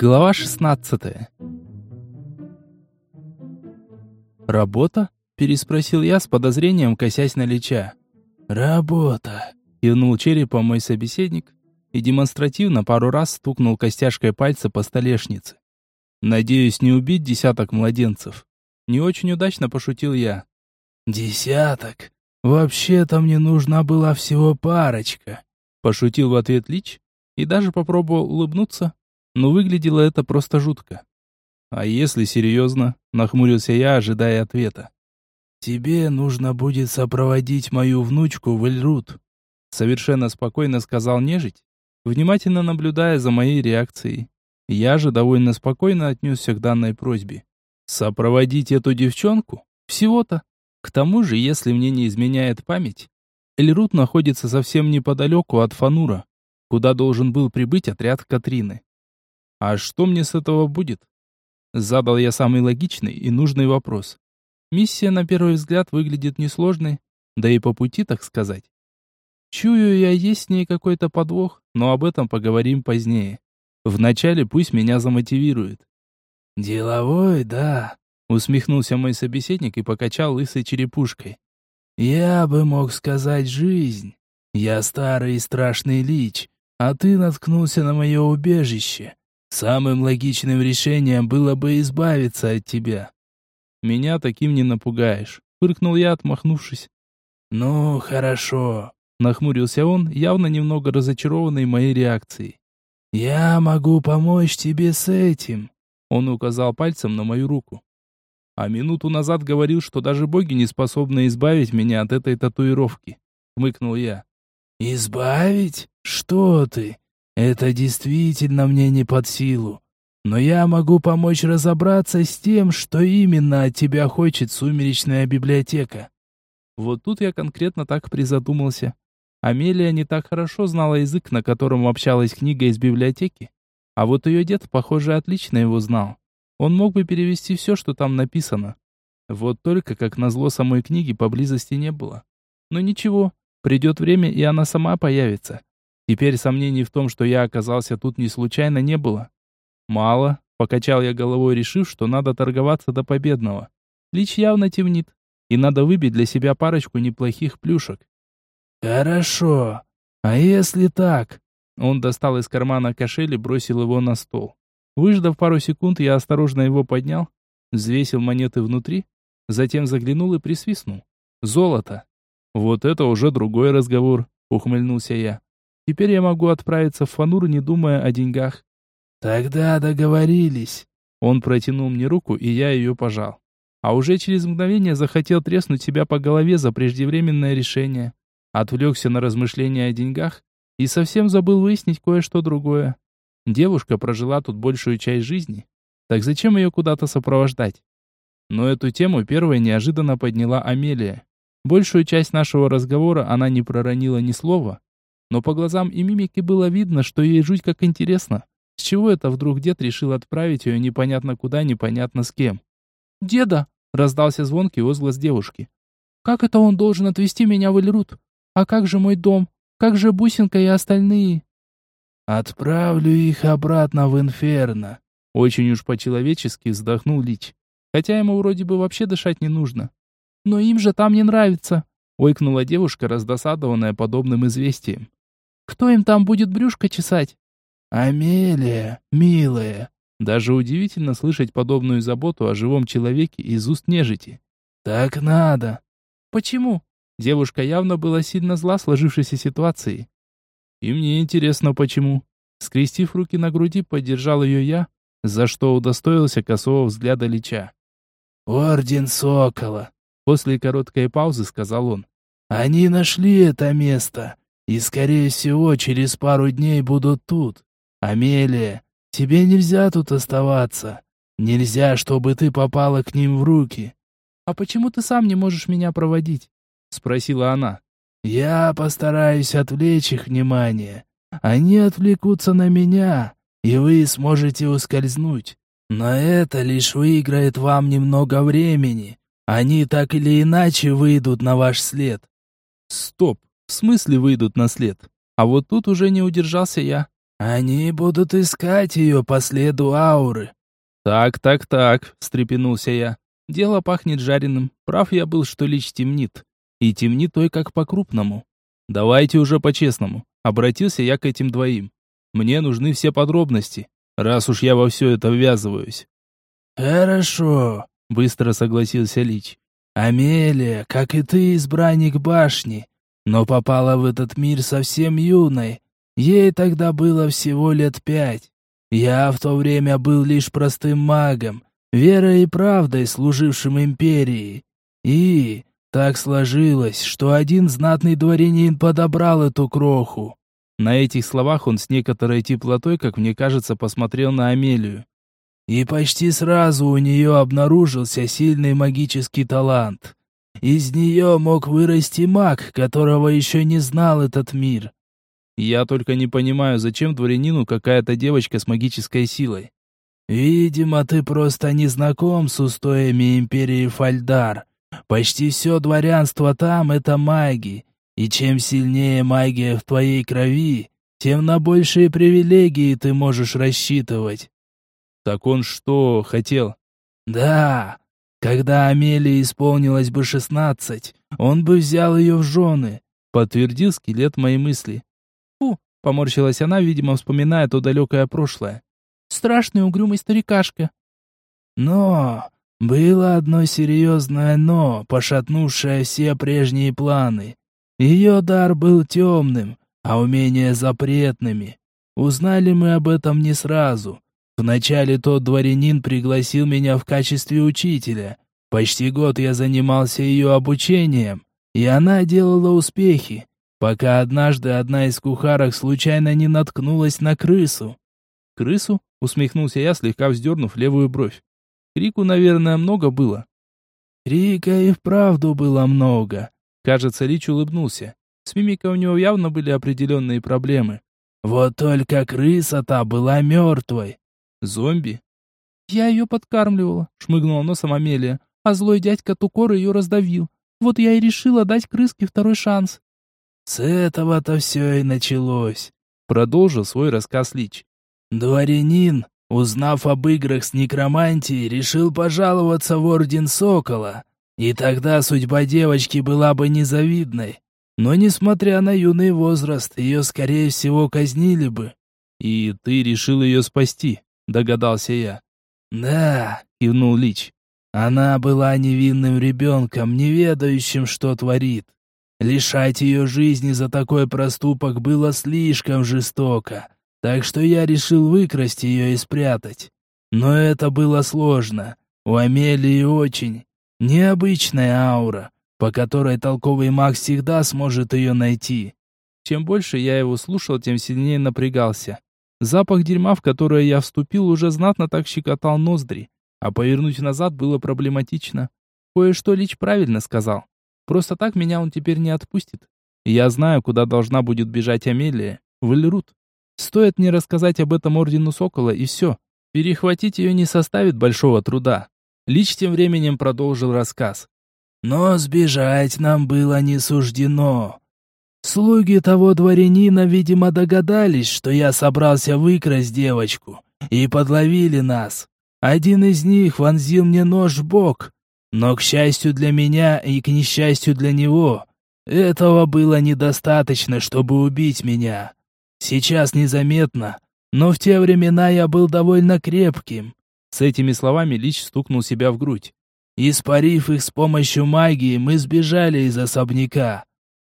Глава 16 «Работа?» – переспросил я с подозрением, косясь на Лича. «Работа!» – кивнул черепом мой собеседник и демонстративно пару раз стукнул костяшкой пальца по столешнице. «Надеюсь, не убить десяток младенцев». Не очень удачно пошутил я. «Десяток? Вообще-то мне нужна была всего парочка», – пошутил в ответ Лич и даже попробовал улыбнуться, но выглядело это просто жутко. «А если серьезно?» – нахмурился я, ожидая ответа. «Тебе нужно будет сопроводить мою внучку в Эльрут», – совершенно спокойно сказал нежить, внимательно наблюдая за моей реакцией. Я же довольно спокойно отнесся к данной просьбе. «Сопроводить эту девчонку? Всего-то. К тому же, если мне не изменяет память, Эльрут находится совсем неподалеку от Фанура, куда должен был прибыть отряд Катрины. А что мне с этого будет? Задал я самый логичный и нужный вопрос. Миссия на первый взгляд выглядит несложной, да и по пути, так сказать. Чую я есть с ней какой-то подвох, но об этом поговорим позднее. Вначале пусть меня замотивирует. «Деловой, да», — усмехнулся мой собеседник и покачал лысой черепушкой. «Я бы мог сказать жизнь. Я старый и страшный лич, а ты наткнулся на мое убежище. Самым логичным решением было бы избавиться от тебя. Меня таким не напугаешь, фыркнул я, отмахнувшись. Ну, хорошо, нахмурился он, явно немного разочарованный моей реакцией. Я могу помочь тебе с этим. Он указал пальцем на мою руку. А минуту назад говорил, что даже боги не способны избавить меня от этой татуировки. Хмыкнул я. «Избавить? Что ты? Это действительно мне не под силу. Но я могу помочь разобраться с тем, что именно от тебя хочет сумеречная библиотека. Вот тут я конкретно так призадумался. Амелия не так хорошо знала язык, на котором общалась книга из библиотеки. А вот ее дед, похоже, отлично его знал. Он мог бы перевести все, что там написано. Вот только, как назло, самой книги поблизости не было. Но ничего, придет время, и она сама появится. Теперь сомнений в том, что я оказался тут не случайно, не было. Мало, покачал я головой, решив, что надо торговаться до победного. Лич явно темнит, и надо выбить для себя парочку неплохих плюшек. Хорошо. А если так? Он достал из кармана кошель и бросил его на стол. Выждав пару секунд, я осторожно его поднял, взвесил монеты внутри, затем заглянул и присвистнул. Золото. Вот это уже другой разговор, ухмыльнулся я. Теперь я могу отправиться в Фанур, не думая о деньгах. Тогда договорились. Он протянул мне руку, и я ее пожал. А уже через мгновение захотел треснуть себя по голове за преждевременное решение. Отвлекся на размышления о деньгах и совсем забыл выяснить кое-что другое. Девушка прожила тут большую часть жизни. Так зачем ее куда-то сопровождать? Но эту тему первой неожиданно подняла Амелия. Большую часть нашего разговора она не проронила ни слова, но по глазам и мимике было видно, что ей жуть как интересно. С чего это вдруг дед решил отправить ее непонятно куда, непонятно с кем? «Деда!» — раздался звонкий возглас девушки. «Как это он должен отвезти меня в Эльрут? А как же мой дом? Как же Бусинка и остальные?» «Отправлю их обратно в Инферно», — очень уж по-человечески вздохнул Лич. Хотя ему вроде бы вообще дышать не нужно. «Но им же там не нравится», — ойкнула девушка, раздосадованная подобным известием. Кто им там будет брюшко чесать? Амелия, милая. Даже удивительно слышать подобную заботу о живом человеке из уст нежити. Так надо. Почему? Девушка явно была сильно зла сложившейся ситуации. И мне интересно, почему. Скрестив руки на груди, поддержал ее я, за что удостоился косого взгляда Лича. «Орден Сокола», — после короткой паузы сказал он. «Они нашли это место и, скорее всего, через пару дней будут тут. Амелия, тебе нельзя тут оставаться. Нельзя, чтобы ты попала к ним в руки. А почему ты сам не можешь меня проводить? спросила она. Я постараюсь отвлечь их внимание. Они отвлекутся на меня, и вы сможете ускользнуть. Но это лишь выиграет вам немного времени. Они так или иначе выйдут на ваш след. Стоп. В смысле выйдут на след? А вот тут уже не удержался я. «Они будут искать ее по следу ауры». «Так, так, так», — встрепенулся я. «Дело пахнет жареным. Прав я был, что Лич темнит. И темнит той как по-крупному. Давайте уже по-честному. Обратился я к этим двоим. Мне нужны все подробности, раз уж я во все это ввязываюсь». «Хорошо», — быстро согласился Лич. «Амелия, как и ты, избранник башни, но попала в этот мир совсем юной. Ей тогда было всего лет пять. Я в то время был лишь простым магом, верой и правдой служившим империи. И так сложилось, что один знатный дворянин подобрал эту кроху. На этих словах он с некоторой теплотой, как мне кажется, посмотрел на Амелию. И почти сразу у нее обнаружился сильный магический талант. Из нее мог вырасти маг, которого еще не знал этот мир. Я только не понимаю, зачем дворянину какая-то девочка с магической силой. Видимо, ты просто не знаком с устоями империи Фальдар. Почти все дворянство там — это маги. И чем сильнее магия в твоей крови, тем на большие привилегии ты можешь рассчитывать. Так он что, хотел? Да. Когда Амелии исполнилось бы шестнадцать, он бы взял ее в жены, подтвердил скелет моей мысли. Фу, поморщилась она, видимо, вспоминая то далекое прошлое. Страшный угрюмый старикашка. Но было одно серьезное «но», пошатнувшее все прежние планы. Ее дар был темным, а умения запретными. Узнали мы об этом не сразу. Вначале тот дворянин пригласил меня в качестве учителя. Почти год я занимался ее обучением, и она делала успехи, пока однажды одна из кухарок случайно не наткнулась на крысу. «Крысу?» — усмехнулся я, слегка вздернув левую бровь. Крику, наверное, много было. Крика и вправду было много. Кажется, Рич улыбнулся. С мимикой у него явно были определенные проблемы. Вот только крыса-то была мертвой. Зомби? Я ее подкармливала, шмыгнула носом Амелия, а злой дядька Тукор ее раздавил. Вот я и решила дать крыске второй шанс. С этого-то все и началось, продолжил свой рассказ Лич. Дворянин, узнав об играх с некромантией, решил пожаловаться в Орден Сокола. И тогда судьба девочки была бы незавидной. Но, несмотря на юный возраст, ее, скорее всего, казнили бы. И ты решил ее спасти догадался я. «Да», — кивнул Лич. «Она была невинным ребенком, не ведающим, что творит. Лишать ее жизни за такой проступок было слишком жестоко, так что я решил выкрасть ее и спрятать. Но это было сложно. У Амелии очень необычная аура, по которой толковый маг всегда сможет ее найти». Чем больше я его слушал, тем сильнее напрягался. Запах дерьма, в которое я вступил, уже знатно так щекотал ноздри, а повернуть назад было проблематично. Кое-что Лич правильно сказал. Просто так меня он теперь не отпустит. Я знаю, куда должна будет бежать Амелия. В Эльрут. Стоит мне рассказать об этом Ордену Сокола, и все. Перехватить ее не составит большого труда. Лич тем временем продолжил рассказ. «Но сбежать нам было не суждено. Слуги того дворянина, видимо, догадались, что я собрался выкрасть девочку, и подловили нас. Один из них вонзил мне нож в бок, но, к счастью для меня и к несчастью для него, этого было недостаточно, чтобы убить меня. Сейчас незаметно, но в те времена я был довольно крепким. С этими словами Лич стукнул себя в грудь. Испарив их с помощью магии, мы сбежали из особняка.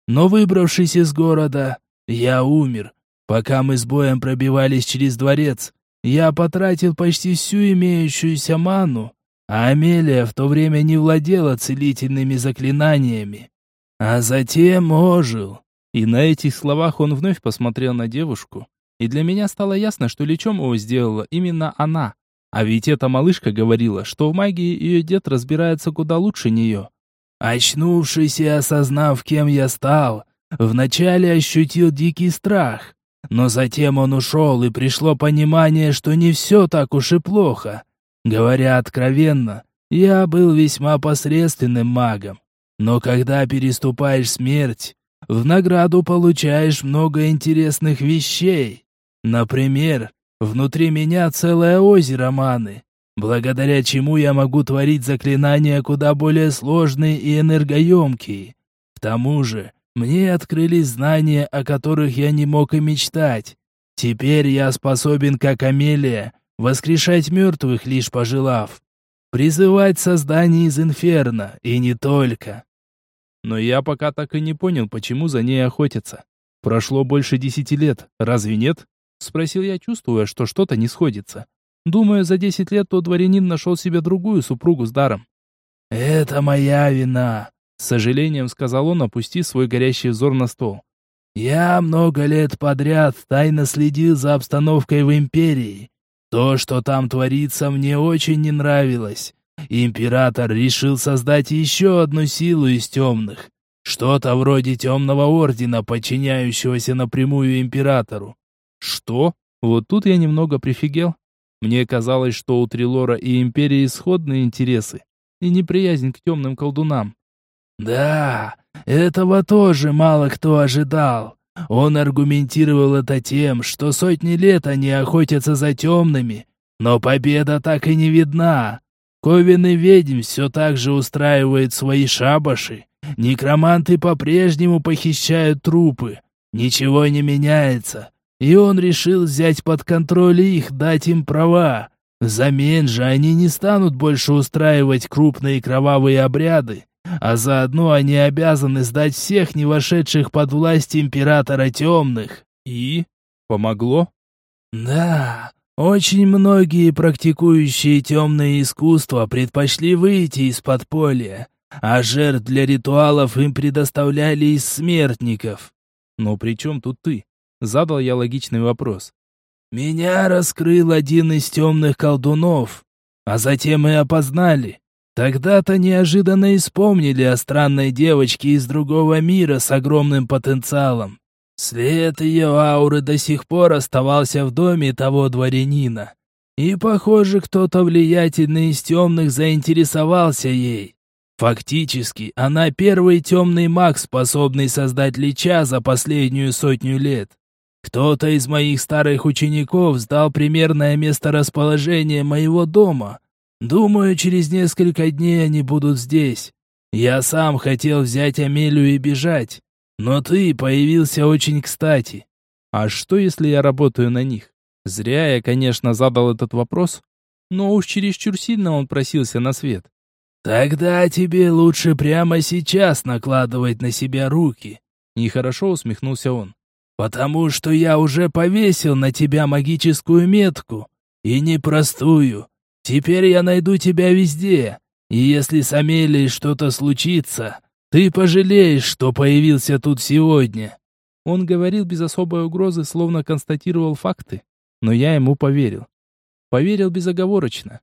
Но выбравшись из города, я умер. Пока мы с боем пробивались через дворец, я потратил почти всю имеющуюся ману, а Амелия в то время не владела целительными заклинаниями. А затем ожил. И на этих словах он вновь посмотрел на девушку, и для меня стало ясно, что лечом его сделала именно она. А ведь эта малышка говорила, что в магии ее дед разбирается куда лучше нее. Очнувшись и осознав, кем я стал, вначале ощутил дикий страх. Но затем он ушел, и пришло понимание, что не все так уж и плохо. Говоря откровенно, я был весьма посредственным магом. Но когда переступаешь смерть, в награду получаешь много интересных вещей. Например, внутри меня целое озеро маны, благодаря чему я могу творить заклинания куда более сложные и энергоемкие. К тому же, мне открылись знания, о которых я не мог и мечтать. Теперь я способен, как Амелия, воскрешать мертвых, лишь пожелав. Призывать создание из инферно, и не только. Но я пока так и не понял, почему за ней охотятся. Прошло больше десяти лет, разве нет? Спросил я, чувствуя, что что-то не сходится. Думаю, за десять лет тот дворянин нашел себе другую супругу с даром. «Это моя вина», — с сожалением сказал он, опустив свой горящий взор на стол. «Я много лет подряд тайно следил за обстановкой в Империи. То, что там творится, мне очень не нравилось. Император решил создать еще одну силу из темных. Что-то вроде темного ордена, подчиняющегося напрямую императору. Что? Вот тут я немного прифигел. Мне казалось, что у Трилора и Империи сходные интересы и неприязнь к темным колдунам. Да, этого тоже мало кто ожидал. Он аргументировал это тем, что сотни лет они охотятся за темными, но победа так и не видна. Ковен и ведьм все так же устраивают свои шабаши. Некроманты по-прежнему похищают трупы. Ничего не меняется. И он решил взять под контроль их, дать им права. Взамен же они не станут больше устраивать крупные кровавые обряды, а заодно они обязаны сдать всех не вошедших под власть императора темных. И? Помогло? Да, очень многие практикующие темные искусства предпочли выйти из подполья, а жертв для ритуалов им предоставляли из смертников. Но при чем тут ты? Задал я логичный вопрос. Меня раскрыл один из темных колдунов, а затем и опознали. Тогда-то неожиданно и вспомнили о странной девочке из другого мира с огромным потенциалом. След ее ауры до сих пор оставался в доме того дворянина. И, похоже, кто-то влиятельный из темных заинтересовался ей. Фактически, она первый темный маг, способный создать лича за последнюю сотню лет. Кто-то из моих старых учеников сдал примерное месторасположение моего дома. Думаю, через несколько дней они будут здесь. Я сам хотел взять Амелию и бежать, но ты появился очень кстати. А что, если я работаю на них? Зря я, конечно, задал этот вопрос, но уж чересчур сильно он просился на свет. Тогда тебе лучше прямо сейчас накладывать на себя руки. Нехорошо усмехнулся он. Потому что я уже повесил на тебя магическую метку. И непростую. Теперь я найду тебя везде. И если с Амелией что-то случится, ты пожалеешь, что появился тут сегодня». Он говорил без особой угрозы, словно констатировал факты. Но я ему поверил. Поверил безоговорочно.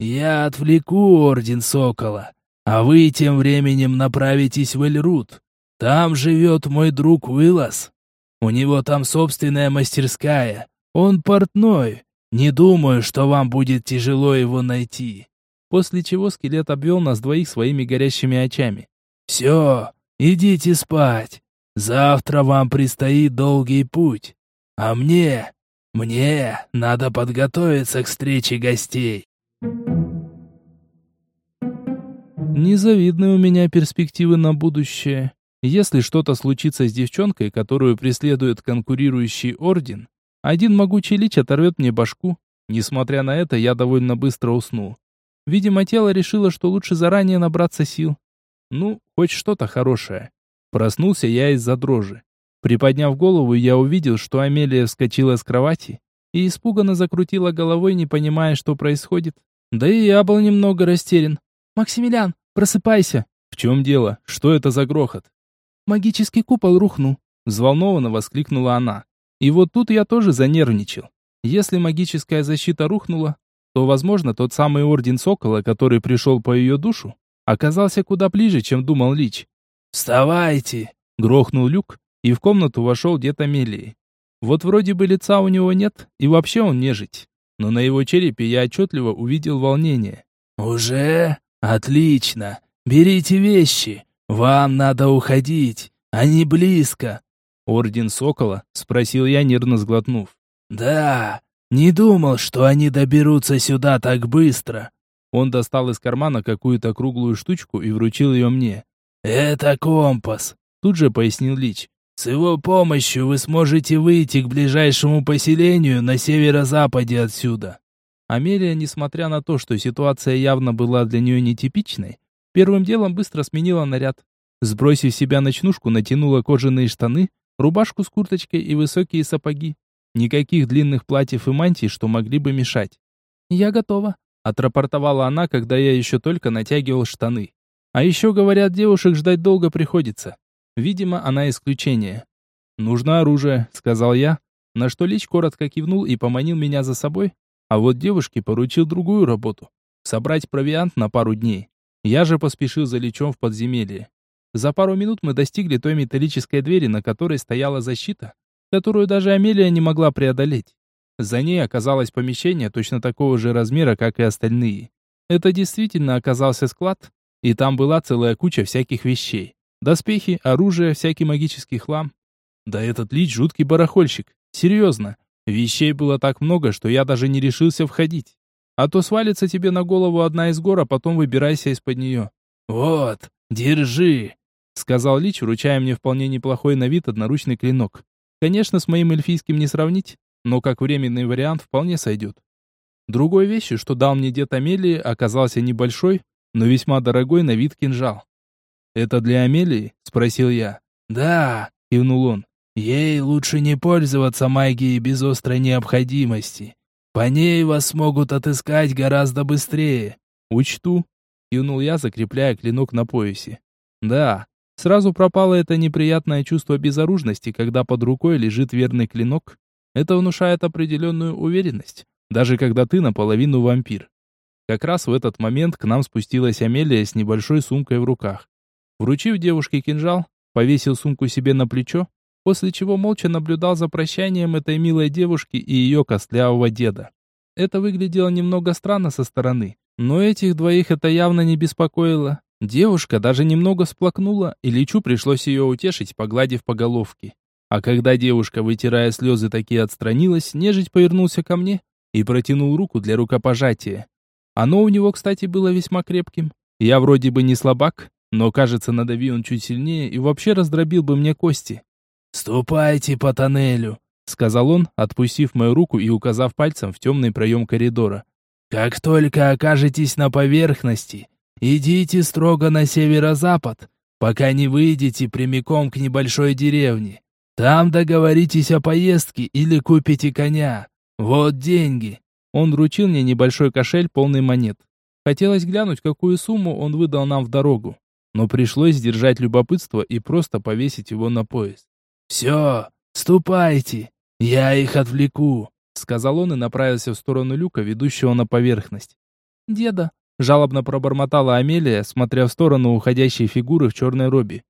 «Я отвлеку Орден Сокола, а вы тем временем направитесь в Эльрут. Там живет мой друг Уиллас. У него там собственная мастерская. Он портной. Не думаю, что вам будет тяжело его найти». После чего скелет обвел нас двоих своими горящими очами. «Все, идите спать. Завтра вам предстоит долгий путь. А мне, мне надо подготовиться к встрече гостей». Незавидные у меня перспективы на будущее. Если что-то случится с девчонкой, которую преследует конкурирующий орден, один могучий лич оторвет мне башку. Несмотря на это, я довольно быстро уснул. Видимо, тело решило, что лучше заранее набраться сил. Ну, хоть что-то хорошее. Проснулся я из-за дрожи. Приподняв голову, я увидел, что Амелия вскочила с кровати и испуганно закрутила головой, не понимая, что происходит. Да и я был немного растерян. «Максимилиан, просыпайся!» «В чем дело? Что это за грохот?» «Магический купол рухнул!» Взволнованно воскликнула она. И вот тут я тоже занервничал. Если магическая защита рухнула, то, возможно, тот самый Орден Сокола, который пришел по ее душу, оказался куда ближе, чем думал Лич. «Вставайте!» — грохнул люк, и в комнату вошел дед Амелии. Вот вроде бы лица у него нет, и вообще он нежить. Но на его черепе я отчетливо увидел волнение. «Уже? Отлично! Берите вещи! Вам надо уходить! Они близко». «Орден Сокола?» — спросил я, нервно сглотнув. «Да, не думал, что они доберутся сюда так быстро». Он достал из кармана какую-то круглую штучку и вручил ее мне. «Это компас», — тут же пояснил Лич. «С его помощью вы сможете выйти к ближайшему поселению на северо-западе отсюда». Амелия, несмотря на то, что ситуация явно была для нее нетипичной, первым делом быстро сменила наряд. Сбросив себя ночнушку, натянула кожаные штаны, рубашку с курточкой и высокие сапоги. Никаких длинных платьев и мантий, что могли бы мешать. «Я готова», — отрапортовала она, когда я еще только натягивал штаны. А еще, говорят, девушек ждать долго приходится. Видимо, она исключение. «Нужно оружие», — сказал я, на что Лич коротко кивнул и поманил меня за собой, а вот девушке поручил другую работу — собрать провиант на пару дней. Я же поспешил за Личом в подземелье. За пару минут мы достигли той металлической двери, на которой стояла защита, которую даже Амелия не могла преодолеть. За ней оказалось помещение точно такого же размера, как и остальные. Это действительно оказался склад, и там была целая куча всяких вещей. Доспехи, оружие, всякий магический хлам. Да этот Лич жуткий барахольщик. Серьезно. Вещей было так много, что я даже не решился входить. А то свалится тебе на голову одна из гор, а потом выбирайся из-под нее. «Вот, держи!» сказал Лич, вручая мне вполне неплохой на вид одноручный клинок. Конечно, с моим эльфийским не сравнить, но как временный вариант вполне сойдет. Другой вещью, что дал мне дед Амелии, оказался небольшой, но весьма дорогой на вид кинжал. «Это для Амелии?» — спросил я. «Да», — кивнул он. «Ей лучше не пользоваться магией без острой необходимости. По ней вас могут отыскать гораздо быстрее». «Учту», — кивнул я, закрепляя клинок на поясе. «Да, Сразу пропало это неприятное чувство безоружности, когда под рукой лежит верный клинок. Это внушает определенную уверенность, даже когда ты наполовину вампир. Как раз в этот момент к нам спустилась Амелия с небольшой сумкой в руках. Вручив девушке кинжал, повесил сумку себе на плечо, после чего молча наблюдал за прощанием этой милой девушки и ее костлявого деда. Это выглядело немного странно со стороны, но этих двоих это явно не беспокоило. Девушка даже немного всплакнула, и Личу пришлось ее утешить, погладив по головке. А когда девушка, вытирая слезы, такие отстранилась, нежить повернулся ко мне и протянул руку для рукопожатия. Оно у него, кстати, было весьма крепким. Я вроде бы не слабак, но, кажется, надави он чуть сильнее и вообще раздробил бы мне кости. «Ступайте по тоннелю», — сказал он, отпустив мою руку и указав пальцем в темный проем коридора. «Как только окажетесь на поверхности, Идите строго на северо-запад, пока не выйдете прямиком к небольшой деревне. Там договоритесь о поездке или купите коня. Вот деньги». Он вручил мне небольшой кошель, полный монет. Хотелось глянуть, какую сумму он выдал нам в дорогу. Но пришлось сдержать любопытство и просто повесить его на пояс. «Все, ступайте, я их отвлеку», — сказал он и направился в сторону люка, ведущего на поверхность. «Деда, Жалобно пробормотала Амелия, смотря в сторону уходящей фигуры в черной робе.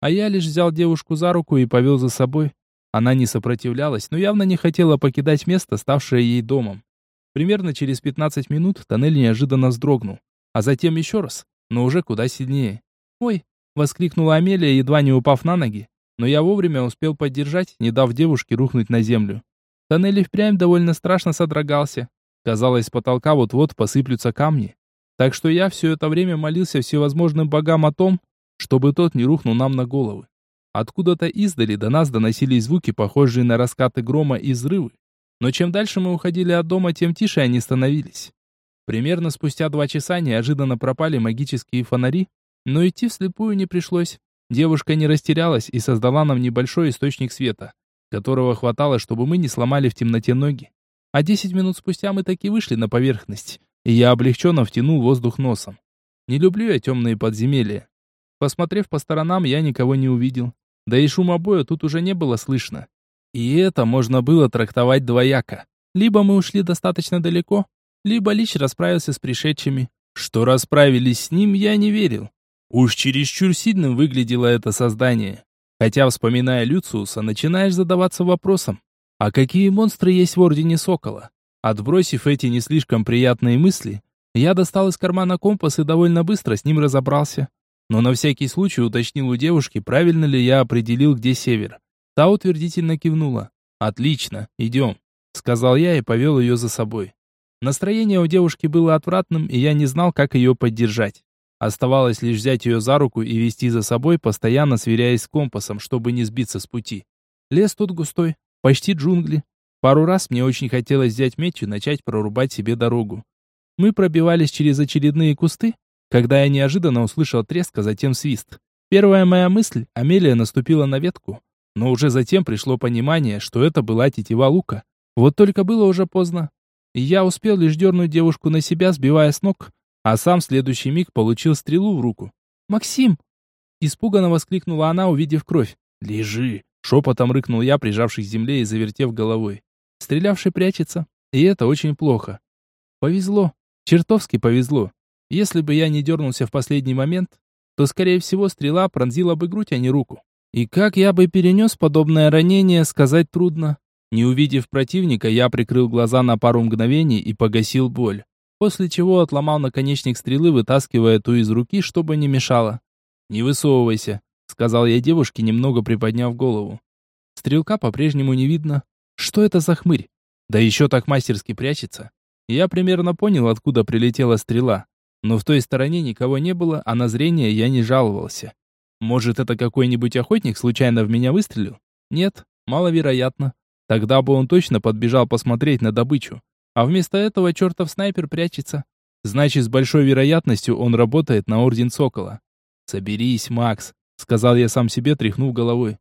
А я лишь взял девушку за руку и повел за собой. Она не сопротивлялась, но явно не хотела покидать место, ставшее ей домом. Примерно через 15 минут тоннель неожиданно вздрогнул, а затем еще раз, но уже куда сильнее. «Ой!» — воскликнула Амелия, едва не упав на ноги, но я вовремя успел поддержать, не дав девушке рухнуть на землю. Тоннель впрямь довольно страшно содрогался. Казалось, с потолка вот-вот посыплются камни. Так что я все это время молился всевозможным богам о том, чтобы тот не рухнул нам на головы. Откуда-то издали до нас доносились звуки, похожие на раскаты грома и взрывы. Но чем дальше мы уходили от дома, тем тише они становились. Примерно спустя два часа неожиданно пропали магические фонари, но идти вслепую не пришлось. Девушка не растерялась и создала нам небольшой источник света, которого хватало, чтобы мы не сломали в темноте ноги. А десять минут спустя мы таки вышли на поверхность, и я облегченно втянул воздух носом. Не люблю я темные подземелья. Посмотрев по сторонам, я никого не увидел. Да и шума боя тут уже не было слышно. И это можно было трактовать двояко. Либо мы ушли достаточно далеко, либо Лич расправился с пришедшими. Что расправились с ним, я не верил. Уж чересчур сильным выглядело это создание. Хотя, вспоминая Люциуса, начинаешь задаваться вопросом, а какие монстры есть в Ордене Сокола? Отбросив эти не слишком приятные мысли, я достал из кармана компас и довольно быстро с ним разобрался. но на всякий случай уточнил у девушки, правильно ли я определил, где север. Та утвердительно кивнула. «Отлично, идем», — сказал я и повел ее за собой. Настроение у девушки было отвратным, и я не знал, как ее поддержать. Оставалось лишь взять ее за руку и вести за собой, постоянно сверяясь с компасом, чтобы не сбиться с пути. Лес тут густой, почти джунгли. Пару раз мне очень хотелось взять меч и начать прорубать себе дорогу. Мы пробивались через очередные кусты, когда я неожиданно услышал треск, а затем свист. Первая моя мысль, Амелия наступила на ветку, но уже затем пришло понимание, что это была тетива лука. Вот только было уже поздно. Я успел лишь дернуть девушку на себя, сбивая с ног, а сам в следующий миг получил стрелу в руку. «Максим!» Испуганно воскликнула она, увидев кровь. «Лежи!» Шепотом рыкнул я, прижавшись к земле и завертев головой. Стрелявший прячется, и это очень плохо. Повезло, чертовски повезло. Если бы я не дернулся в последний момент, то, скорее всего, стрела пронзила бы грудь, а не руку. И как я бы перенес подобное ранение, сказать трудно. Не увидев противника, я прикрыл глаза на пару мгновений и погасил боль. После чего отломал наконечник стрелы, вытаскивая ту из руки, чтобы не мешало. «Не высовывайся», — сказал я девушке, немного приподняв голову. Стрелка по-прежнему не видно. Что это за хмырь? Да еще так мастерски прячется. Я примерно понял, откуда прилетела стрела. Но в той стороне никого не было, а на зрение я не жаловался. Может, это какой-нибудь охотник случайно в меня выстрелил? Нет, маловероятно. Тогда бы он точно подбежал посмотреть на добычу. А вместо этого чертов снайпер прячется. Значит, с большой вероятностью он работает на Орден Сокола. «Соберись, Макс», — сказал я сам себе, тряхнув головой.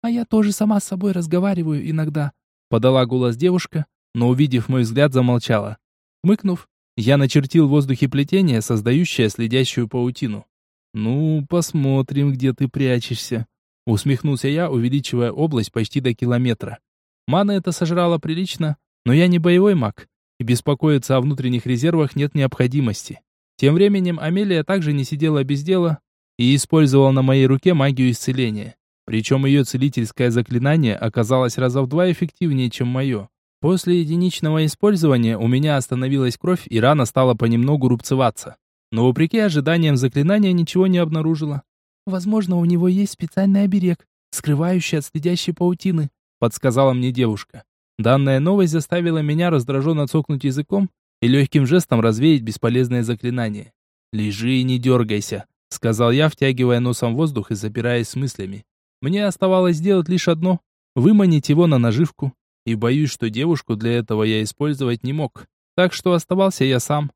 «А я тоже сама с собой разговариваю иногда», — подала голос девушка, но, увидев мой взгляд, замолчала. Мыкнув, я начертил в воздухе плетение, создающее следящую паутину. «Ну, посмотрим, где ты прячешься», — усмехнулся я, увеличивая область почти до километра. Мана это сожрала прилично, но я не боевой маг, и беспокоиться о внутренних резервах нет необходимости. Тем временем Амелия также не сидела без дела и использовала на моей руке магию исцеления. Причем ее целительское заклинание оказалось раза в два эффективнее, чем мое. После единичного использования у меня остановилась кровь, и рана стала понемногу рубцеваться. Но вопреки ожиданиям заклинания ничего не обнаружила. «Возможно, у него есть специальный оберег, скрывающий от следящей паутины», подсказала мне девушка. Данная новость заставила меня раздраженно цокнуть языком и легким жестом развеять бесполезное заклинание. «Лежи и не дергайся», — сказал я, втягивая носом воздух и запираясь с мыслями. Мне оставалось сделать лишь одно — выманить его на наживку и боюсь, что девушку для этого я использовать не мог. Так что оставался я сам.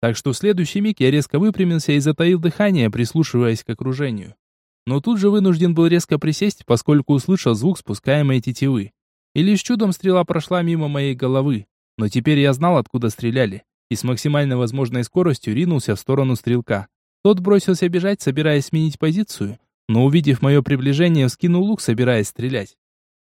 Так что в следующий миг я резко выпрямился и затаил дыхание, прислушиваясь к окружению. Но тут же вынужден был резко присесть, поскольку услышал звук спускаемой тетивы. И лишь чудом стрела прошла мимо моей головы. Но теперь я знал, откуда стреляли, и с максимально возможной скоростью ринулся в сторону стрелка. Тот бросился бежать, собираясь сменить позицию, но увидев мое приближение, вскинул лук, собираясь стрелять.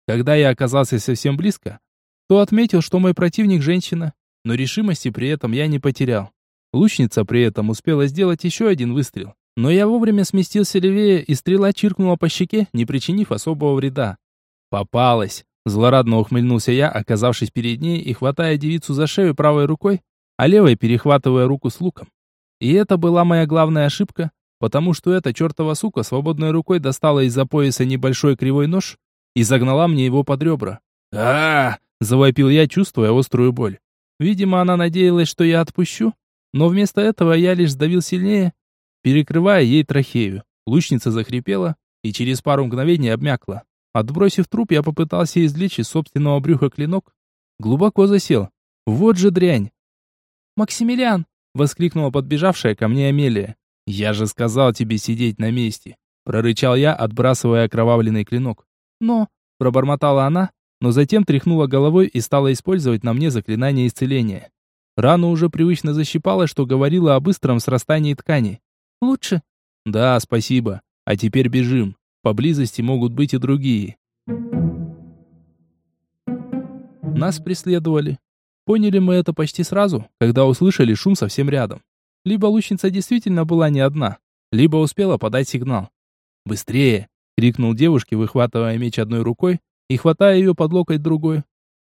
Когда я оказался совсем близко, то отметил, что мой противник женщина, но решимости при этом я не потерял. Лучница при этом успела сделать еще один выстрел, но я вовремя сместился левее, и стрела чиркнула по щеке, не причинив особого вреда. Попалась. Злорадно ухмыльнулся я, оказавшись перед ней и хватая девицу за шею правой рукой, а левой перехватывая руку с луком. И это была моя главная ошибка, потому что эта чертова сука свободной рукой достала из-за пояса небольшой кривой нож и загнала мне его под ребра. а, завопил я, чувствуя острую боль. Видимо, она надеялась, что я отпущу, но вместо этого я лишь сдавил сильнее, перекрывая ей трахею. Лучница захрипела и через пару мгновений обмякла. Отбросив труп, я попытался извлечь из собственного брюха клинок. Глубоко засел. Вот же дрянь. «Максимилиан!» — воскликнула подбежавшая ко мне Амелия. «Я же сказал тебе сидеть на месте!» — прорычал я, отбрасывая окровавленный клинок. «Но...» — пробормотала она, но затем тряхнула головой и стала использовать на мне заклинание исцеления. Рану уже привычно защипала, что говорила о быстром срастании ткани. «Лучше?» «Да, спасибо. А теперь бежим. Поблизости могут быть и другие». Нас преследовали. Поняли мы это почти сразу, когда услышали шум совсем рядом. Либо лучница действительно была не одна, либо успела подать сигнал. «Быстрее!» крикнул девушке, выхватывая меч одной рукой и хватая ее под локоть другой.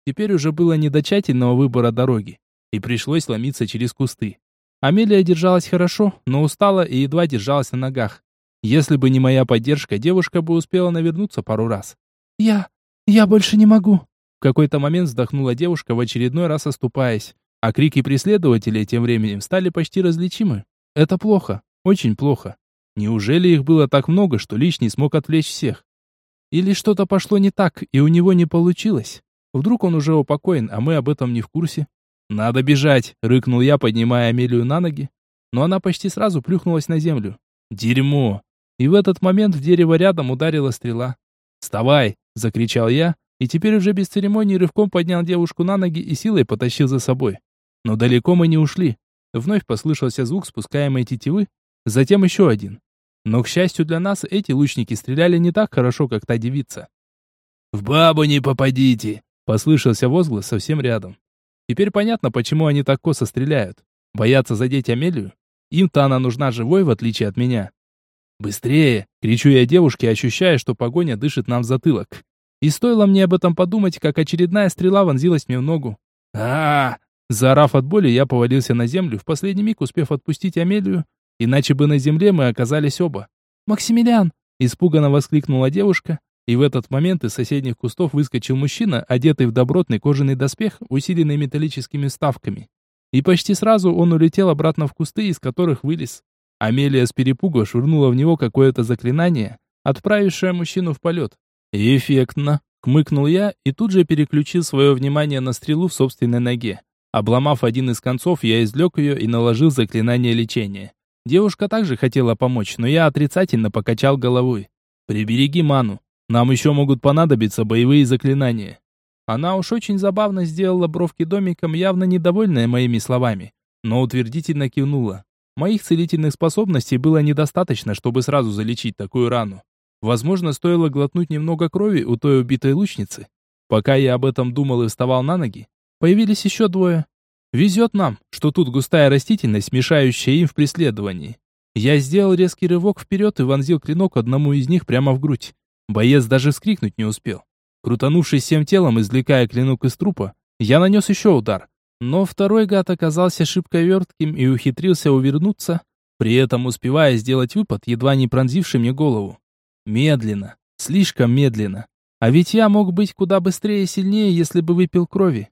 Теперь уже было не до тщательного выбора дороги, и пришлось ломиться через кусты. Амелия держалась хорошо, но устала и едва держалась на ногах. Если бы не моя поддержка, девушка бы успела навернуться пару раз. «Я... я больше не могу». В какой-то момент вздохнула девушка, в очередной раз оступаясь. А крики преследователей тем временем стали почти различимы. Это плохо, очень плохо. Неужели их было так много, что лишний смог отвлечь всех? Или что-то пошло не так, и у него не получилось? Вдруг он уже упокоен, а мы об этом не в курсе? «Надо бежать!» — рыкнул я, поднимая Амелию на ноги. Но она почти сразу плюхнулась на землю. «Дерьмо!» И в этот момент в дерево рядом ударила стрела. «Вставай!» — закричал я, и теперь уже без церемонии рывком поднял девушку на ноги и силой потащил за собой. Но далеко мы не ушли. Вновь послышался звук спускаемой тетивы, затем еще один. Но, к счастью для нас, эти лучники стреляли не так хорошо, как та девица. «В бабу не попадите!» — послышался возглас совсем рядом. Теперь понятно, почему они так косо стреляют. Боятся задеть Амелию? Им-то она нужна живой, в отличие от меня. «Быстрее!» — кричу я девушке, ощущая, что погоня дышит нам в затылок. И стоило мне об этом подумать, как очередная стрела вонзилась мне в ногу. а, -а, -а Заорав от боли, я повалился на землю, в последний миг успев отпустить Амелию, иначе бы на земле мы оказались оба. «Максимилиан!» — испуганно воскликнула девушка, и в этот момент из соседних кустов выскочил мужчина, одетый в добротный кожаный доспех, усиленный металлическими ставками. И почти сразу он улетел обратно в кусты, из которых вылез. Амелия с перепугу швырнула в него какое-то заклинание, отправившее мужчину в полет. «Эффектно!» — хмыкнул я и тут же переключил свое внимание на стрелу в собственной ноге. Обломав один из концов, я извлек ее и наложил заклинание лечения. Девушка также хотела помочь, но я отрицательно покачал головой. «Прибереги ману. Нам еще могут понадобиться боевые заклинания». Она уж очень забавно сделала бровки домиком, явно недовольная моими словами, но утвердительно кивнула. Моих целительных способностей было недостаточно, чтобы сразу залечить такую рану. Возможно, стоило глотнуть немного крови у той убитой лучницы. Пока я об этом думал и вставал на ноги, Появились еще двое. Везет нам, что тут густая растительность, мешающая им в преследовании. Я сделал резкий рывок вперед и вонзил клинок одному из них прямо в грудь. Боец даже вскрикнуть не успел. Крутанувшись всем телом, извлекая клинок из трупа, я нанес еще удар. Но второй гад оказался шибко вертким и ухитрился увернуться, при этом успевая сделать выпад, едва не пронзивший мне голову. Медленно, слишком медленно. А ведь я мог быть куда быстрее и сильнее, если бы выпил крови.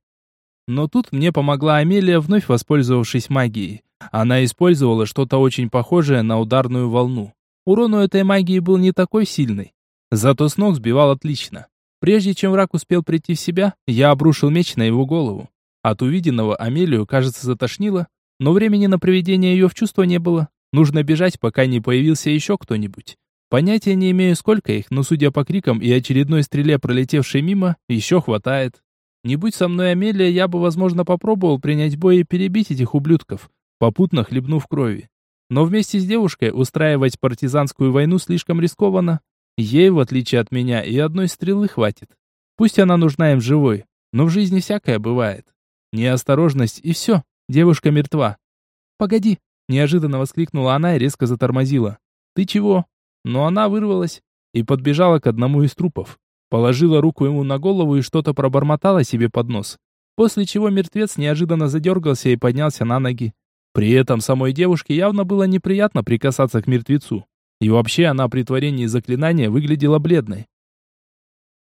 Но тут мне помогла Амелия, вновь воспользовавшись магией. Она использовала что-то очень похожее на ударную волну. Урон у этой магии был не такой сильный. Зато с ног сбивал отлично. Прежде чем враг успел прийти в себя, я обрушил меч на его голову. От увиденного Амелию, кажется, затошнило, но времени на приведение ее в чувство не было. Нужно бежать, пока не появился еще кто-нибудь. Понятия не имею, сколько их, но судя по крикам и очередной стреле, пролетевшей мимо, еще хватает. Не будь со мной Амелия, я бы, возможно, попробовал принять бой и перебить этих ублюдков, попутно хлебнув крови. Но вместе с девушкой устраивать партизанскую войну слишком рискованно. Ей, в отличие от меня, и одной стрелы хватит. Пусть она нужна им живой, но в жизни всякое бывает. Неосторожность и все, девушка мертва. «Погоди!» – неожиданно воскликнула она и резко затормозила. «Ты чего?» Но она вырвалась и подбежала к одному из трупов. Положила руку ему на голову и что-то пробормотала себе под нос. После чего мертвец неожиданно задергался и поднялся на ноги. При этом самой девушке явно было неприятно прикасаться к мертвецу. И вообще она при творении заклинания выглядела бледной.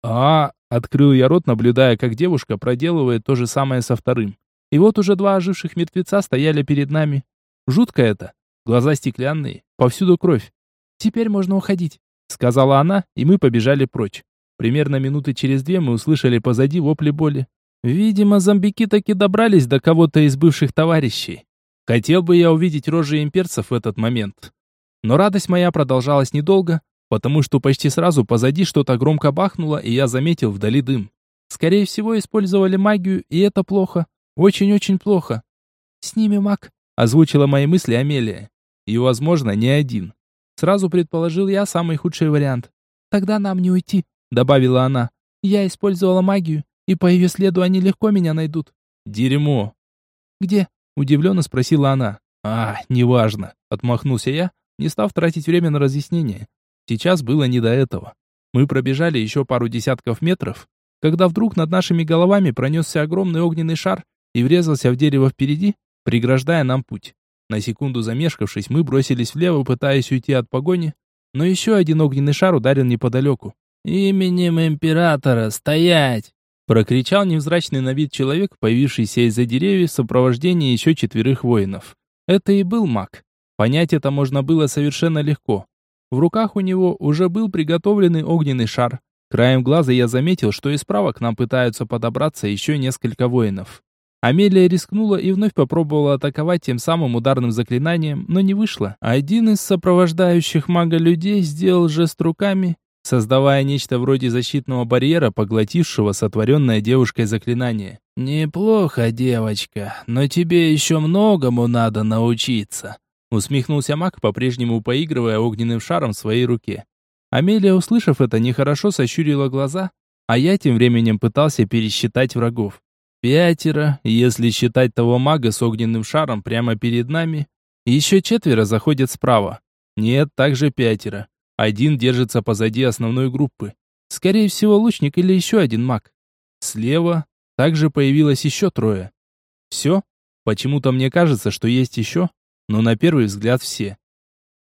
А открыл я рот, наблюдая, как девушка проделывает то же самое со вторым. И вот уже два оживших мертвеца стояли перед нами. Жутко это. Глаза стеклянные, повсюду кровь. «Теперь можно уходить», — сказала она, и мы побежали прочь. Примерно минуты через две мы услышали позади вопли боли. Видимо, зомбики таки добрались до кого-то из бывших товарищей. Хотел бы я увидеть рожи имперцев в этот момент. Но радость моя продолжалась недолго, потому что почти сразу позади что-то громко бахнуло, и я заметил вдали дым. Скорее всего, использовали магию, и это плохо. Очень-очень плохо. «С ними маг», — озвучила мои мысли Амелия. И, возможно, не один. Сразу предположил я самый худший вариант. «Тогда нам не уйти», добавила она. Я использовала магию, и по ее следу они легко меня найдут. Дерьмо. Где? удивленно спросила она. А, неважно, отмахнулся я, не став тратить время на разъяснение. Сейчас было не до этого. Мы пробежали еще пару десятков метров, когда вдруг над нашими головами пронесся огромный огненный шар и врезался в дерево впереди, преграждая нам путь. На секунду замешкавшись, мы бросились влево, пытаясь уйти от погони, но еще один огненный шар ударил неподалеку. «Именем императора стоять!» Прокричал невзрачный на вид человек, появившийся из-за деревьев в сопровождении еще четверых воинов. Это и был маг. Понять это можно было совершенно легко. В руках у него уже был приготовленный огненный шар. Краем глаза я заметил, что и справа к нам пытаются подобраться еще несколько воинов. Амелия рискнула и вновь попробовала атаковать тем самым ударным заклинанием, но не вышло. Один из сопровождающих мага людей сделал жест руками, создавая нечто вроде защитного барьера, поглотившего сотворенное девушкой заклинание. «Неплохо, девочка, но тебе еще многому надо научиться», усмехнулся маг, по-прежнему поигрывая огненным шаром в своей руке. Амелия, услышав это, нехорошо сощурила глаза, а я тем временем пытался пересчитать врагов. Пятеро, если считать того мага с огненным шаром прямо перед нами. Еще четверо заходят справа. Нет, также пятеро. Один держится позади основной группы. Скорее всего, лучник или еще один маг. Слева также появилось еще трое. Все? Почему-то мне кажется, что есть еще, но на первый взгляд все.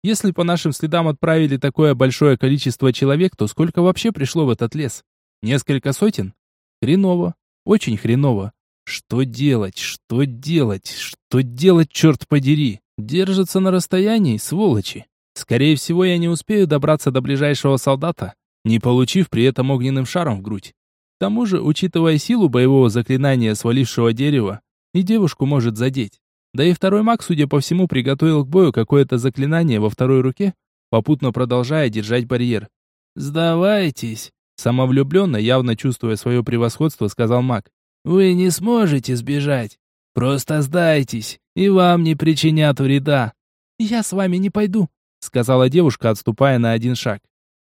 Если по нашим следам отправили такое большое количество человек, то сколько вообще пришло в этот лес? Несколько сотен? Хреново. Очень хреново. Что делать? Что делать? Что делать, черт подери? Держатся на расстоянии, сволочи. Скорее всего, я не успею добраться до ближайшего солдата, не получив при этом огненным шаром в грудь. К тому же, учитывая силу боевого заклинания свалившего дерева, и девушку может задеть. Да и второй маг, судя по всему, приготовил к бою какое-то заклинание во второй руке, попутно продолжая держать барьер. «Сдавайтесь!» Самовлюбленно, явно чувствуя свое превосходство, сказал маг. «Вы не сможете сбежать. Просто сдайтесь, и вам не причинят вреда». «Я с вами не пойду», — сказала девушка, отступая на один шаг.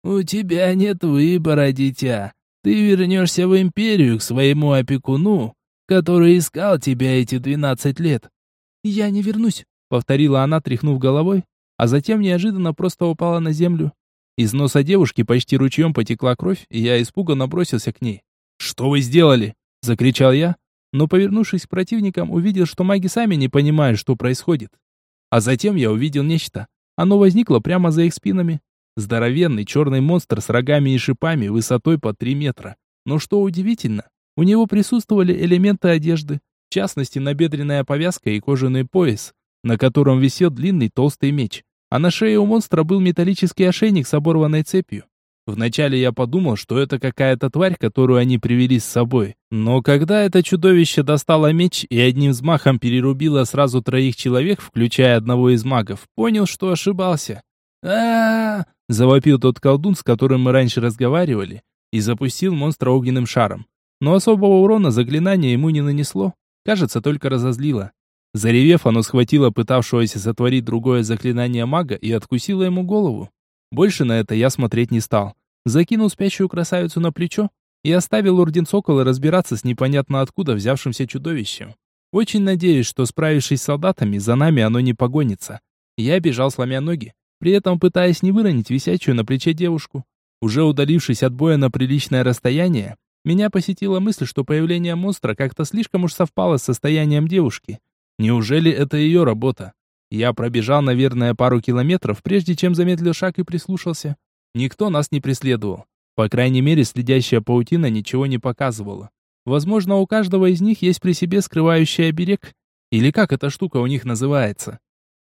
«У тебя нет выбора, дитя. Ты вернешься в империю к своему опекуну, который искал тебя эти двенадцать лет». «Я не вернусь», — повторила она, тряхнув головой, а затем неожиданно просто упала на землю. Из носа девушки почти ручьем потекла кровь, и я испуганно бросился к ней. «Что вы сделали?» – закричал я, но, повернувшись к противникам, увидел, что маги сами не понимают, что происходит. А затем я увидел нечто. Оно возникло прямо за их спинами. Здоровенный черный монстр с рогами и шипами высотой по 3 метра. Но что удивительно, у него присутствовали элементы одежды, в частности набедренная повязка и кожаный пояс, на котором висел длинный толстый меч а на шее у монстра был металлический ошейник с оборванной цепью. Вначале я подумал, что это какая-то тварь, которую они привели с собой. Но когда это чудовище достало меч и одним взмахом перерубило сразу троих человек, включая одного из магов, понял, что ошибался. а, завопил тот колдун, с которым мы раньше разговаривали, и запустил монстра огненным шаром. Но особого урона заклинание ему не нанесло. Кажется, только разозлило. Заревев, оно схватило пытавшегося сотворить другое заклинание мага и откусило ему голову. Больше на это я смотреть не стал. Закинул спящую красавицу на плечо и оставил Орден Сокола разбираться с непонятно откуда взявшимся чудовищем. Очень надеюсь, что справившись с солдатами, за нами оно не погонится. Я бежал, сломя ноги, при этом пытаясь не выронить висячую на плече девушку. Уже удалившись от боя на приличное расстояние, меня посетила мысль, что появление монстра как-то слишком уж совпало с состоянием девушки. Неужели это ее работа? Я пробежал, наверное, пару километров, прежде чем замедлил шаг и прислушался. Никто нас не преследовал. По крайней мере, следящая паутина ничего не показывала. Возможно, у каждого из них есть при себе скрывающий оберег. Или как эта штука у них называется.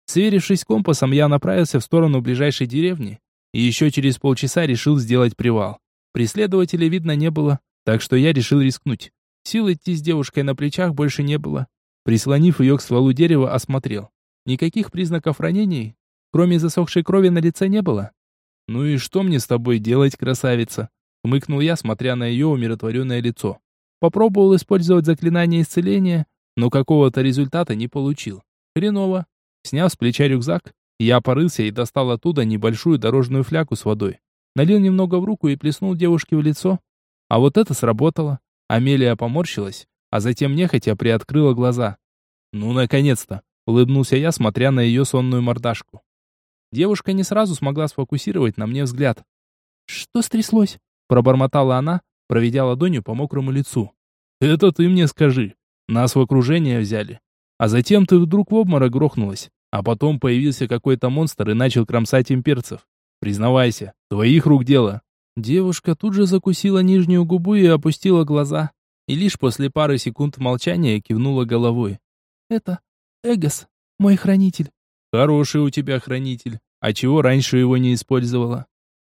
Сверившись компасом, я направился в сторону ближайшей деревни. И еще через полчаса решил сделать привал. Преследователей видно не было, так что я решил рискнуть. Сил идти с девушкой на плечах больше не было. Прислонив ее к стволу дерева, осмотрел. Никаких признаков ранений, кроме засохшей крови на лице, не было. «Ну и что мне с тобой делать, красавица?» Хмыкнул я, смотря на ее умиротворенное лицо. Попробовал использовать заклинание исцеления, но какого-то результата не получил. Хреново. Сняв с плеча рюкзак, я порылся и достал оттуда небольшую дорожную флягу с водой. Налил немного в руку и плеснул девушке в лицо. А вот это сработало. Амелия поморщилась, а затем нехотя приоткрыла глаза. «Ну, наконец-то!» — улыбнулся я, смотря на ее сонную мордашку. Девушка не сразу смогла сфокусировать на мне взгляд. «Что стряслось?» — пробормотала она, проведя ладонью по мокрому лицу. «Это ты мне скажи. Нас в окружение взяли. А затем ты вдруг в обморок грохнулась. А потом появился какой-то монстр и начал кромсать имперцев. Признавайся, твоих рук дело. Девушка тут же закусила нижнюю губу и опустила глаза. И лишь после пары секунд молчания кивнула головой. Это Эгос, мой хранитель. Хороший у тебя хранитель. А чего раньше его не использовала?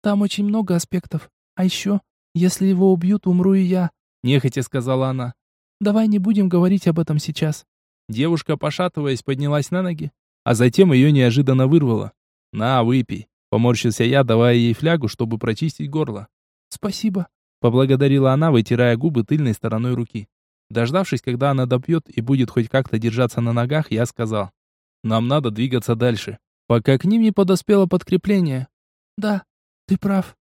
Там очень много аспектов. А еще, если его убьют, умру и я, нехотя сказала она. Давай не будем говорить об этом сейчас. Девушка, пошатываясь, поднялась на ноги, а затем ее неожиданно вырвало. «На, выпей», — поморщился я, давая ей флягу, чтобы прочистить горло. «Спасибо», — поблагодарила она, вытирая губы тыльной стороной руки. Дождавшись, когда она допьет и будет хоть как-то держаться на ногах, я сказал. «Нам надо двигаться дальше, пока к ним не подоспело подкрепление». «Да, ты прав»,